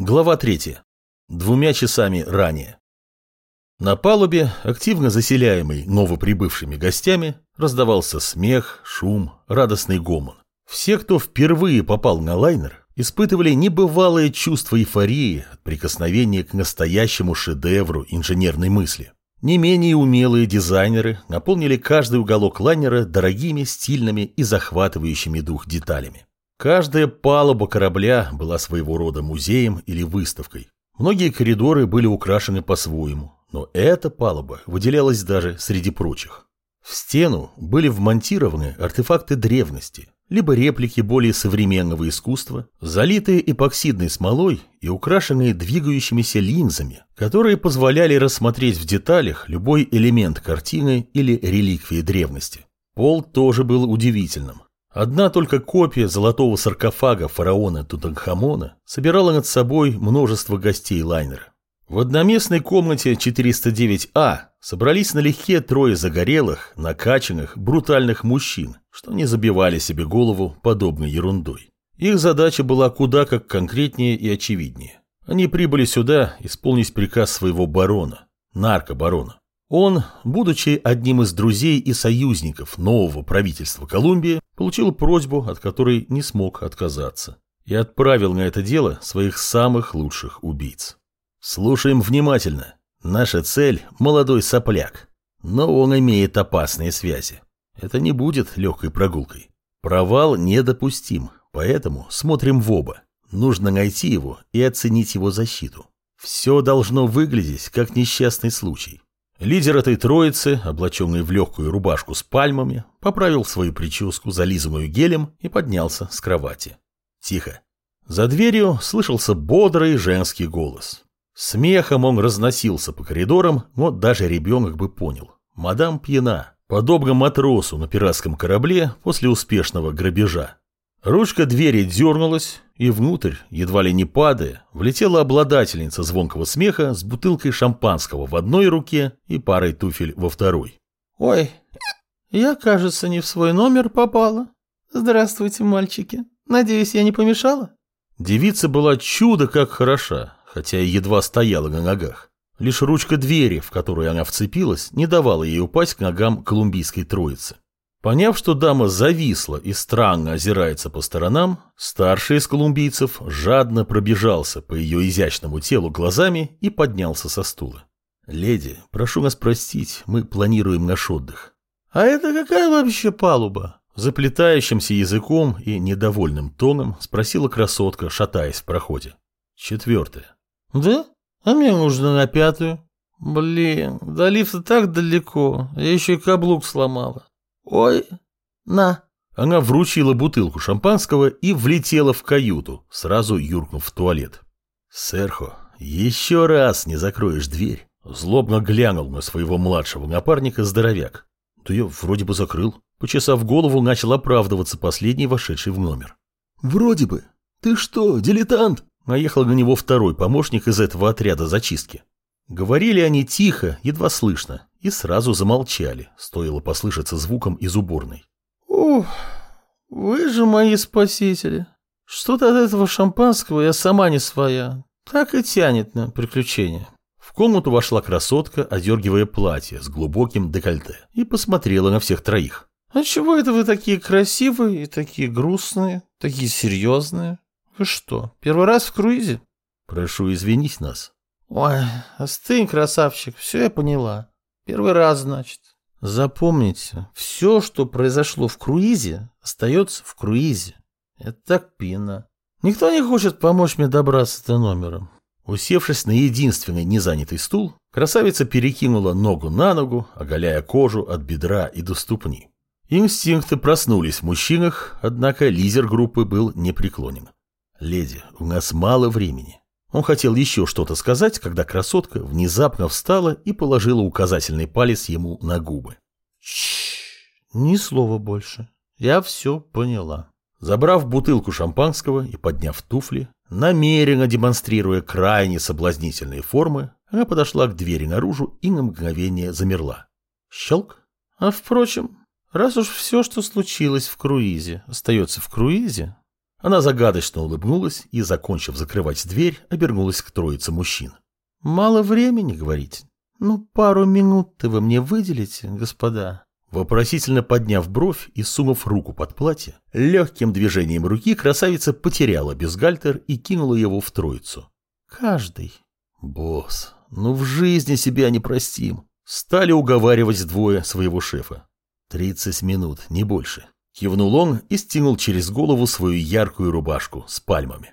Глава 3. Двумя часами ранее. На палубе, активно заселяемой новоприбывшими гостями, раздавался смех, шум, радостный гомон. Все, кто впервые попал на лайнер, испытывали небывалое чувство эйфории от прикосновения к настоящему шедевру инженерной мысли. Не менее умелые дизайнеры наполнили каждый уголок лайнера дорогими, стильными и захватывающими дух деталями. Каждая палуба корабля была своего рода музеем или выставкой. Многие коридоры были украшены по-своему, но эта палуба выделялась даже среди прочих. В стену были вмонтированы артефакты древности, либо реплики более современного искусства, залитые эпоксидной смолой и украшенные двигающимися линзами, которые позволяли рассмотреть в деталях любой элемент картины или реликвии древности. Пол тоже был удивительным. Одна только копия золотого саркофага фараона Тутанхамона собирала над собой множество гостей лайнера. В одноместной комнате 409А собрались налегке трое загорелых, накачанных, брутальных мужчин, что не забивали себе голову подобной ерундой. Их задача была куда как конкретнее и очевиднее. Они прибыли сюда исполнить приказ своего барона, наркобарона. Он, будучи одним из друзей и союзников нового правительства Колумбии, получил просьбу, от которой не смог отказаться, и отправил на это дело своих самых лучших убийц. Слушаем внимательно. Наша цель – молодой сопляк, но он имеет опасные связи. Это не будет легкой прогулкой. Провал недопустим, поэтому смотрим в оба. Нужно найти его и оценить его защиту. Все должно выглядеть как несчастный случай. Лидер этой троицы, облаченный в легкую рубашку с пальмами, поправил свою прическу, зализанную гелем, и поднялся с кровати. Тихо. За дверью слышался бодрый женский голос. Смехом он разносился по коридорам, но даже ребенок бы понял. Мадам пьяна, подобно матросу на пиратском корабле после успешного грабежа. Ручка двери дернулась, и внутрь, едва ли не падая, влетела обладательница звонкого смеха с бутылкой шампанского в одной руке и парой туфель во второй. «Ой, я, кажется, не в свой номер попала. Здравствуйте, мальчики. Надеюсь, я не помешала?» Девица была чудо как хороша, хотя и едва стояла на ногах. Лишь ручка двери, в которую она вцепилась, не давала ей упасть к ногам колумбийской троицы. Поняв, что дама зависла и странно озирается по сторонам, старший из колумбийцев жадно пробежался по ее изящному телу глазами и поднялся со стула. «Леди, прошу нас простить, мы планируем наш отдых». «А это какая вообще палуба?» Заплетающимся языком и недовольным тоном спросила красотка, шатаясь в проходе. Четвертая. «Да? А мне нужно на пятую. Блин, до лифта так далеко, я еще и каблук сломала. «Ой, на». Она вручила бутылку шампанского и влетела в каюту, сразу юркнув в туалет. «Серхо, еще раз не закроешь дверь». Злобно глянул на своего младшего напарника здоровяк. Да я вроде бы закрыл. Почесав голову, начал оправдываться последний вошедший в номер. «Вроде бы. Ты что, дилетант?» Наехал на него второй помощник из этого отряда зачистки. Говорили они тихо, едва слышно, и сразу замолчали, стоило послышаться звуком из уборной. «Ух, вы же мои спасители. Что-то от этого шампанского я сама не своя. Так и тянет на приключения». В комнату вошла красотка, одергивая платье с глубоким декольте, и посмотрела на всех троих. «А чего это вы такие красивые и такие грустные, такие серьезные? Вы что, первый раз в круизе?» «Прошу извинить нас». «Ой, остынь, красавчик, все я поняла. Первый раз, значит. Запомните, все, что произошло в круизе, остается в круизе. Это так пьяно. Никто не хочет помочь мне добраться до номера. Усевшись на единственный незанятый стул, красавица перекинула ногу на ногу, оголяя кожу от бедра и до ступни. Инстинкты проснулись в мужчинах, однако лидер группы был непреклонен. «Леди, у нас мало времени. Он хотел еще что-то сказать, когда красотка внезапно встала и положила указательный палец ему на губы. Ни слова больше. Я все поняла. Забрав бутылку шампанского и подняв туфли, намеренно демонстрируя крайне соблазнительные формы, она подошла к двери наружу и на мгновение замерла. Щелк. А впрочем, раз уж все, что случилось в круизе, остается в круизе, Она загадочно улыбнулась и, закончив закрывать дверь, обернулась к троице мужчин. «Мало времени, говорите? Ну, пару минут-то вы мне выделите, господа?» Вопросительно подняв бровь и сунув руку под платье, легким движением руки красавица потеряла бюстгальтер и кинула его в троицу. «Каждый». «Босс, ну в жизни себя не простим». Стали уговаривать двое своего шефа. «Тридцать минут, не больше». Кивнул он и стянул через голову свою яркую рубашку с пальмами.